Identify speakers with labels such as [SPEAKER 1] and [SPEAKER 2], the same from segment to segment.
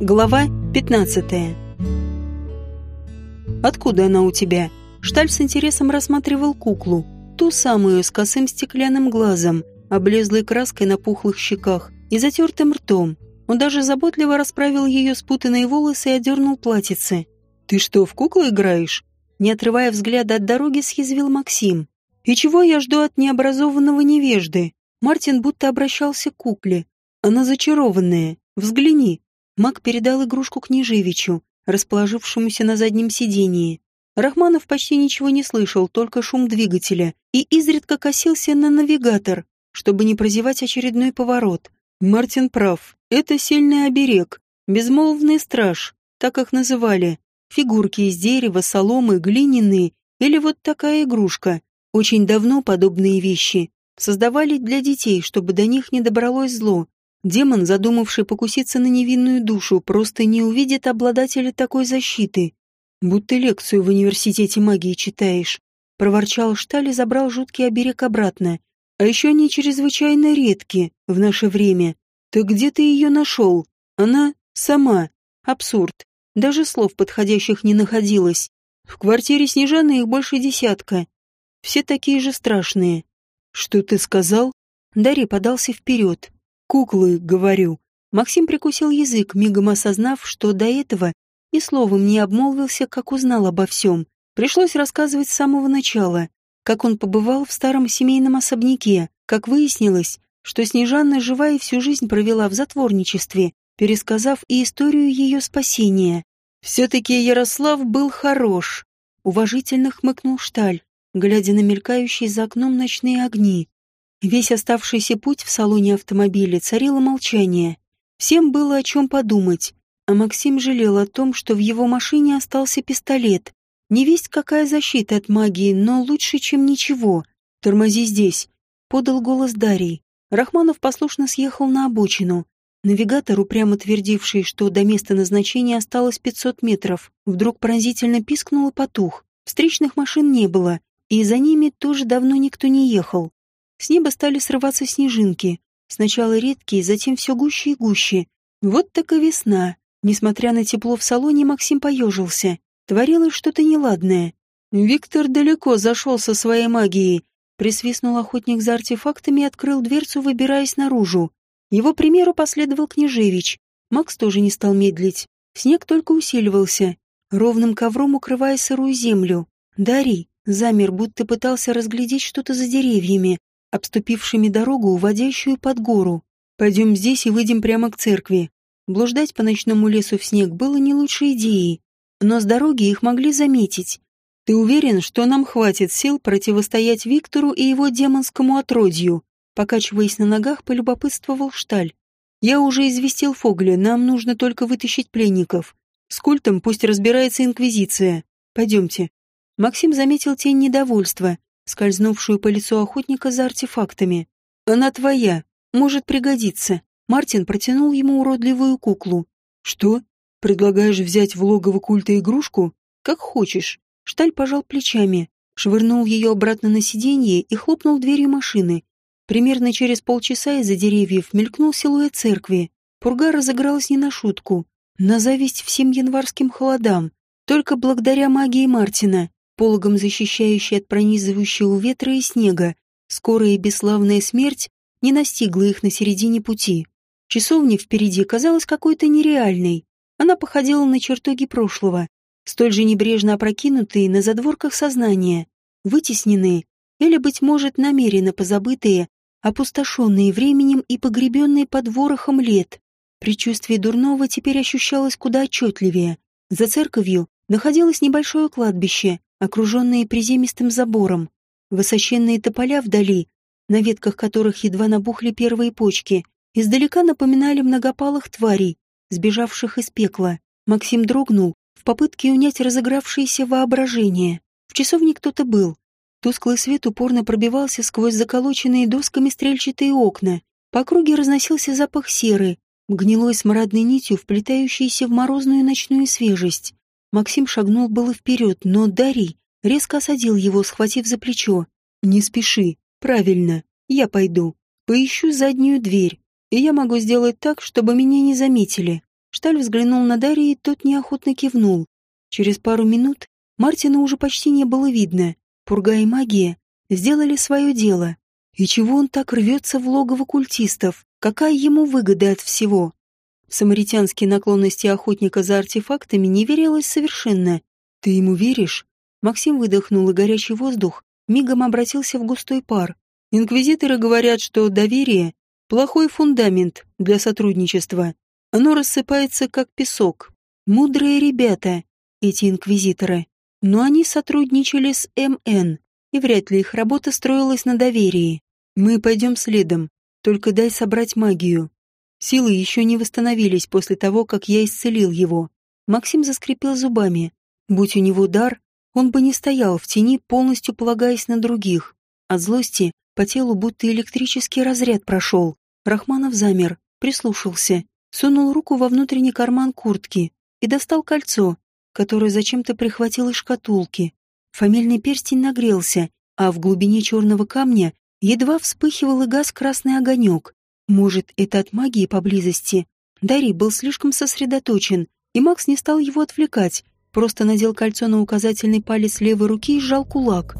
[SPEAKER 1] Глава 15 «Откуда она у тебя?» Шталь с интересом рассматривал куклу, ту самую с косым стеклянным глазом, облезлой краской на пухлых щеках и затертым ртом. Он даже заботливо расправил ее спутанные волосы и одернул платьице. «Ты что, в куклу играешь?» Не отрывая взгляда от дороги, съязвил Максим. «И чего я жду от необразованного невежды?» Мартин будто обращался к кукле. Она зачарованная. Взгляни. Мак передал игрушку княжевичу, расположившемуся на заднем сидении. Рахманов почти ничего не слышал, только шум двигателя, и изредка косился на навигатор, чтобы не прозевать очередной поворот. Мартин прав. Это сильный оберег, безмолвный страж, так их называли. Фигурки из дерева, соломы, глиняные или вот такая игрушка. Очень давно подобные вещи создавали для детей, чтобы до них не добралось зло, Демон, задумавший покуситься на невинную душу, просто не увидит обладателя такой защиты. Будто лекцию в университете магии читаешь. Проворчал Шталь и забрал жуткий оберег обратно. А еще они чрезвычайно редки в наше время. Так где ты ее нашел? Она сама. Абсурд. Даже слов подходящих не находилось. В квартире Снежаны их больше десятка. Все такие же страшные. Что ты сказал? Дарья подался вперед. Куклы, говорю. Максим прикусил язык, мигом осознав, что до этого и словом не обмолвился, как узнал обо всем. Пришлось рассказывать с самого начала, как он побывал в старом семейном особняке, как выяснилось, что Снежанна жива и всю жизнь провела в затворничестве, пересказав и историю ее спасения. «Все-таки Ярослав был хорош», — уважительно хмыкнул Шталь, глядя на мелькающие за окном ночные огни. Весь оставшийся путь в салоне автомобиля царило молчание. Всем было о чем подумать, а Максим жалел о том, что в его машине остался пистолет. Не весть какая защита от магии, но лучше, чем ничего. «Тормози здесь», — подал голос Дарий. Рахманов послушно съехал на обочину. Навигатор, упрямо твердивший, что до места назначения осталось 500 метров, вдруг пронзительно пискнул и потух. Встречных машин не было, и за ними тоже давно никто не ехал. С неба стали срываться снежинки. Сначала редкие, затем все гуще и гуще. Вот так и весна. Несмотря на тепло в салоне, Максим поежился. Творилось что-то неладное. Виктор далеко зашел со своей магией. Присвистнул охотник за артефактами и открыл дверцу, выбираясь наружу. Его примеру последовал Княжевич. Макс тоже не стал медлить. Снег только усиливался, ровным ковром укрывая сырую землю. Дарий замер, будто пытался разглядеть что-то за деревьями, обступившими дорогу, уводящую под гору. Пойдем здесь и выйдем прямо к церкви. Блуждать по ночному лесу в снег было не лучшей идеей, но с дороги их могли заметить. Ты уверен, что нам хватит сил противостоять Виктору и его демонскому отродью? Покачиваясь на ногах, полюбопытствовал Шталь. Я уже известил Фогля, нам нужно только вытащить пленников. С культом пусть разбирается Инквизиция. Пойдемте. Максим заметил тень недовольства, скользнувшую по лицу охотника за артефактами. «Она твоя, может пригодиться». Мартин протянул ему уродливую куклу. «Что? Предлагаешь взять в логово культа игрушку? Как хочешь». Шталь пожал плечами, швырнул ее обратно на сиденье и хлопнул дверью машины. Примерно через полчаса из-за деревьев мелькнул силуэт церкви. Пурга разыгралась не на шутку, на зависть всем январским холодам. Только благодаря магии Мартина пологом защищающий от пронизывающего ветра и снега, скорая и бесславная смерть не настигла их на середине пути. Часовня впереди казалась какой-то нереальной. Она походила на чертоги прошлого, столь же небрежно опрокинутые на задворках сознания, вытесненные или, быть может, намеренно позабытые, опустошенные временем и погребенные под ворохом лет. Предчувствие дурного теперь ощущалось куда отчетливее. За церковью находилось небольшое кладбище, окруженные приземистым забором. Высоченные тополя вдали, на ветках которых едва набухли первые почки, издалека напоминали многопалых тварей, сбежавших из пекла. Максим дрогнул в попытке унять разыгравшееся воображение. В часовне кто-то был. Тусклый свет упорно пробивался сквозь заколоченные досками стрельчатые окна. По округе разносился запах серы, гнилой смрадной нитью, вплетающейся в морозную ночную свежесть. Максим шагнул было вперед, но Дарий резко осадил его, схватив за плечо. «Не спеши. Правильно. Я пойду. Поищу заднюю дверь, и я могу сделать так, чтобы меня не заметили. Шталь взглянул на Дарья, и тот неохотно кивнул. Через пару минут Мартина уже почти не было видно. Пурга и магия сделали свое дело. И чего он так рвется в логово культистов? Какая ему выгода от всего? Самаритянские наклонности охотника за артефактами не верилось совершенно. «Ты ему веришь?» Максим выдохнул, и горячий воздух мигом обратился в густой пар. «Инквизиторы говорят, что доверие — плохой фундамент для сотрудничества. Оно рассыпается, как песок. Мудрые ребята, эти инквизиторы. Но они сотрудничали с МН, и вряд ли их работа строилась на доверии. Мы пойдем следом, только дай собрать магию. Силы еще не восстановились после того, как я исцелил его. Максим заскрипел зубами. Будь у него дар, он бы не стоял в тени, полностью полагаясь на других. От злости по телу будто электрический разряд прошел. Рахманов замер, прислушался, сунул руку во внутренний карман куртки и достал кольцо, которое зачем-то прихватил из шкатулки. Фамильный перстень нагрелся, а в глубине черного камня едва вспыхивал и газ красный огонек. Может, это от магии поблизости? Дарий был слишком сосредоточен, и Макс не стал его отвлекать, просто надел кольцо на указательный палец левой руки и сжал кулак.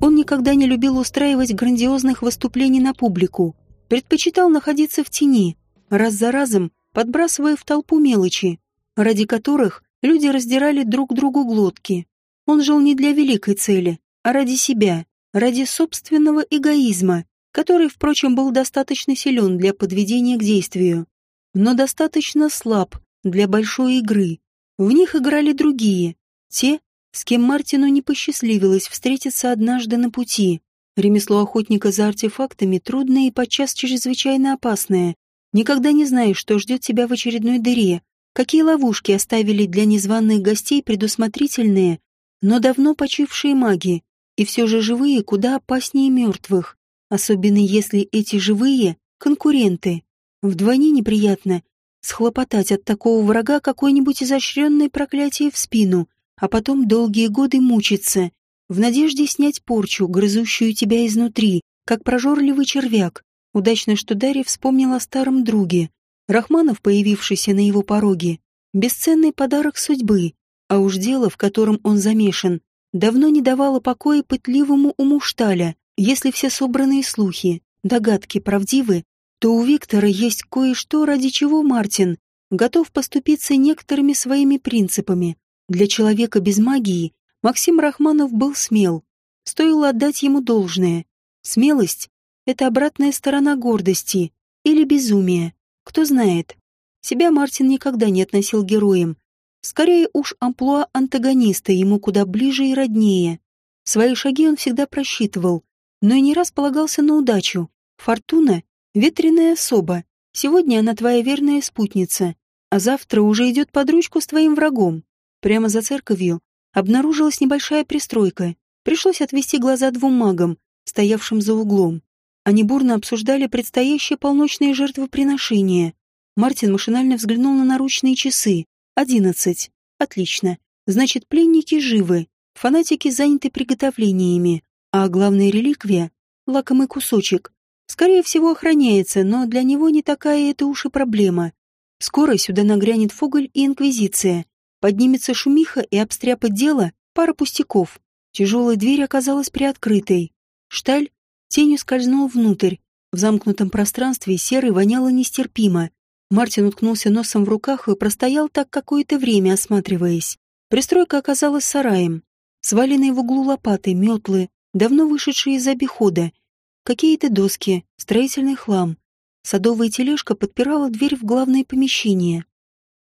[SPEAKER 1] Он никогда не любил устраивать грандиозных выступлений на публику, предпочитал находиться в тени, раз за разом подбрасывая в толпу мелочи, ради которых люди раздирали друг другу глотки. Он жил не для великой цели, а ради себя, ради собственного эгоизма, который, впрочем, был достаточно силен для подведения к действию, но достаточно слаб для большой игры. В них играли другие, те, с кем Мартину не посчастливилось встретиться однажды на пути. Ремесло охотника за артефактами трудное и подчас чрезвычайно опасное. Никогда не знаешь, что ждет тебя в очередной дыре, какие ловушки оставили для незваных гостей предусмотрительные, но давно почившие маги, и все же живые куда опаснее мертвых, особенно если эти живые — конкуренты. Вдвойне неприятно, схлопотать от такого врага какое-нибудь изощренное проклятие в спину, а потом долгие годы мучиться, в надежде снять порчу, грызущую тебя изнутри, как прожорливый червяк. Удачно, что Дарья вспомнила о старом друге. Рахманов, появившийся на его пороге, бесценный подарок судьбы, а уж дело, в котором он замешан, давно не давало покоя пытливому уму Шталя. Если все собранные слухи, догадки правдивы, то у Виктора есть кое-что, ради чего Мартин готов поступиться некоторыми своими принципами. Для человека без магии Максим Рахманов был смел. Стоило отдать ему должное. Смелость — это обратная сторона гордости или безумия. Кто знает. Себя Мартин никогда не относил героем. Скорее уж амплуа антагониста ему куда ближе и роднее. Свои шаги он всегда просчитывал, но и не раз полагался на удачу. Фортуна Ветреная особа. Сегодня она твоя верная спутница, а завтра уже идет под ручку с твоим врагом. Прямо за церковью обнаружилась небольшая пристройка. Пришлось отвести глаза двум магам, стоявшим за углом. Они бурно обсуждали предстоящее полночное жертвоприношение. Мартин машинально взглянул на наручные часы. Одиннадцать. Отлично. Значит, пленники живы. Фанатики заняты приготовлениями. А главная реликвия — лакомый кусочек, Скорее всего, охраняется, но для него не такая это уж и проблема. Скоро сюда нагрянет Фоголь и Инквизиция. Поднимется шумиха и обстряпать дело пара пустяков. Тяжелая дверь оказалась приоткрытой. Шталь тенью скользнул внутрь. В замкнутом пространстве серый воняло нестерпимо. Мартин уткнулся носом в руках и простоял так какое-то время, осматриваясь. Пристройка оказалась сараем. Сваленные в углу лопаты, метлы, давно вышедшие из обихода, Какие-то доски, строительный хлам. Садовая тележка подпирала дверь в главное помещение.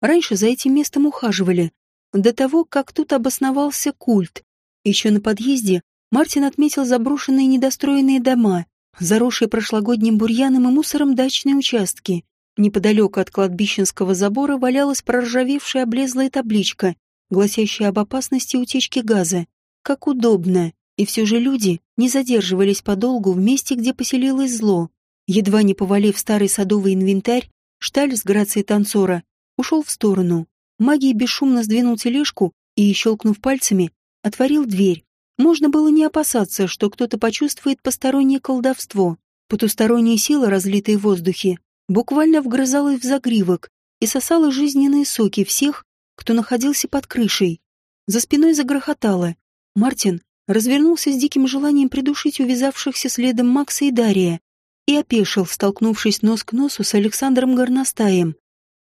[SPEAKER 1] Раньше за этим местом ухаживали, до того, как тут обосновался культ. Еще на подъезде Мартин отметил заброшенные недостроенные дома, заросшие прошлогодним бурьяном и мусором дачные участки. Неподалеку от кладбищенского забора валялась проржавевшая облезлая табличка, гласящая об опасности утечки газа. Как удобно. И все же люди не задерживались подолгу в месте, где поселилось зло. Едва не повалив старый садовый инвентарь, Шталь с грацией танцора ушел в сторону. Магия бесшумно сдвинул тележку и, щелкнув пальцами, отворил дверь. Можно было не опасаться, что кто-то почувствует постороннее колдовство. Потусторонние силы, разлитые в воздухе, буквально вгрызалась в загривок и сосала жизненные соки всех, кто находился под крышей. За спиной загрохотало. Мартин развернулся с диким желанием придушить увязавшихся следом Макса и Дария и опешил, столкнувшись нос к носу с Александром Горностаем.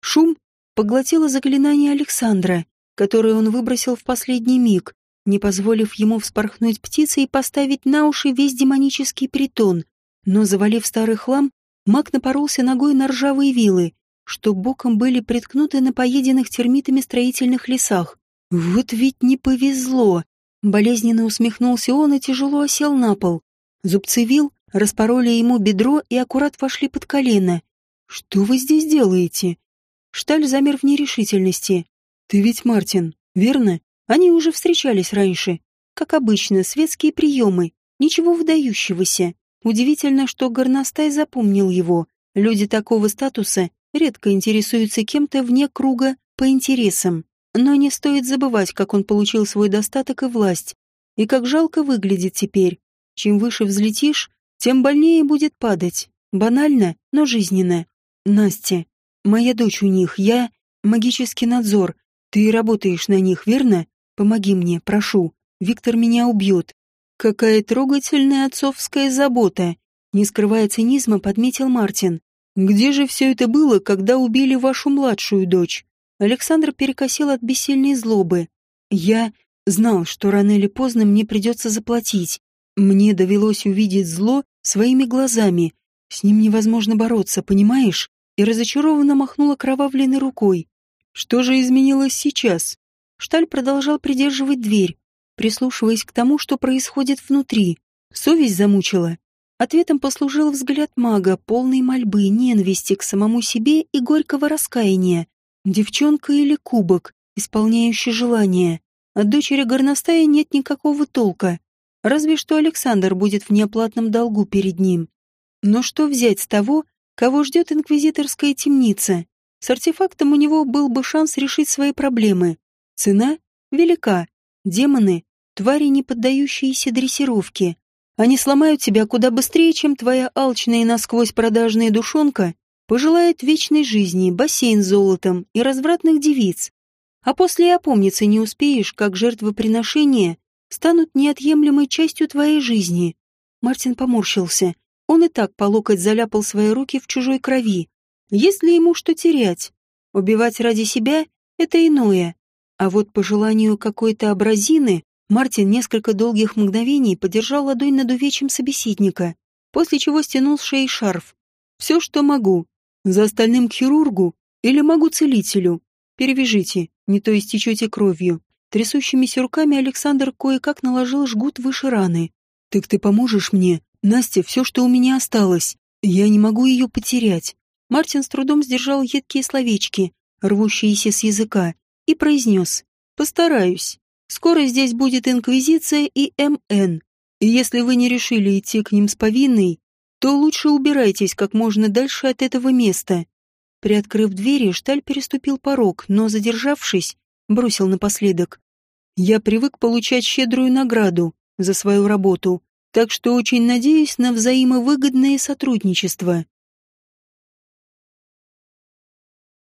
[SPEAKER 1] Шум поглотило заклинание Александра, которое он выбросил в последний миг, не позволив ему вспорхнуть птицей и поставить на уши весь демонический притон. Но, завалив старый хлам, маг напоролся ногой на ржавые вилы, что боком были приткнуты на поеденных термитами строительных лесах. Вот ведь не повезло. Болезненно усмехнулся он и тяжело осел на пол. Зубцы вил распороли ему бедро и аккурат вошли под колено. «Что вы здесь делаете?» Шталь замер в нерешительности. «Ты ведь Мартин, верно? Они уже встречались раньше. Как обычно, светские приемы. Ничего выдающегося. Удивительно, что Горностай запомнил его. Люди такого статуса редко интересуются кем-то вне круга по интересам. Но не стоит забывать, как он получил свой достаток и власть. И как жалко выглядит теперь. Чем выше взлетишь, тем больнее будет падать. Банально, но жизненно. Настя, моя дочь у них, я... Магический надзор. Ты работаешь на них, верно? Помоги мне, прошу. Виктор меня убьет. Какая трогательная отцовская забота. Не скрывая цинизма, подметил Мартин. Где же все это было, когда убили вашу младшую дочь? Александр перекосил от бессильной злобы. Я знал, что рано или поздно мне придется заплатить. Мне довелось увидеть зло своими глазами. С ним невозможно бороться, понимаешь? И разочарованно махнула кровавленной рукой. Что же изменилось сейчас? Шталь продолжал придерживать дверь, прислушиваясь к тому, что происходит внутри. Совесть замучила. Ответом послужил взгляд мага, полный мольбы, ненависти к самому себе и горького раскаяния. Девчонка или кубок, исполняющий желание. От дочери горностая нет никакого толка. Разве что Александр будет в неоплатном долгу перед ним. Но что взять с того, кого ждет инквизиторская темница? С артефактом у него был бы шанс решить свои проблемы. Цена велика. Демоны — твари, не поддающиеся дрессировке. Они сломают тебя куда быстрее, чем твоя алчная и насквозь продажная душонка пожелает вечной жизни, бассейн с золотом и развратных девиц. А после и опомниться не успеешь, как жертвоприношения станут неотъемлемой частью твоей жизни. Мартин поморщился. Он и так по локоть заляпал свои руки в чужой крови. Есть ли ему что терять? Убивать ради себя — это иное. А вот по желанию какой-то абразины Мартин несколько долгих мгновений подержал ладонь над увечьем собеседника, после чего стянул с шеи шарф. «Все, что могу. За остальным к хирургу или могу целителю. Перевяжите, не то истечете кровью». Трясущимися руками Александр кое-как наложил жгут выше раны. «Так ты поможешь мне? Настя, все, что у меня осталось. Я не могу ее потерять». Мартин с трудом сдержал едкие словечки, рвущиеся с языка, и произнес «Постараюсь. Скоро здесь будет Инквизиция и МН, и если вы не решили идти к ним с повинной, то лучше убирайтесь как можно дальше от этого места». Приоткрыв двери, Шталь переступил порог, но, задержавшись, бросил напоследок. «Я привык получать щедрую награду за свою работу, так что очень надеюсь на взаимовыгодное сотрудничество».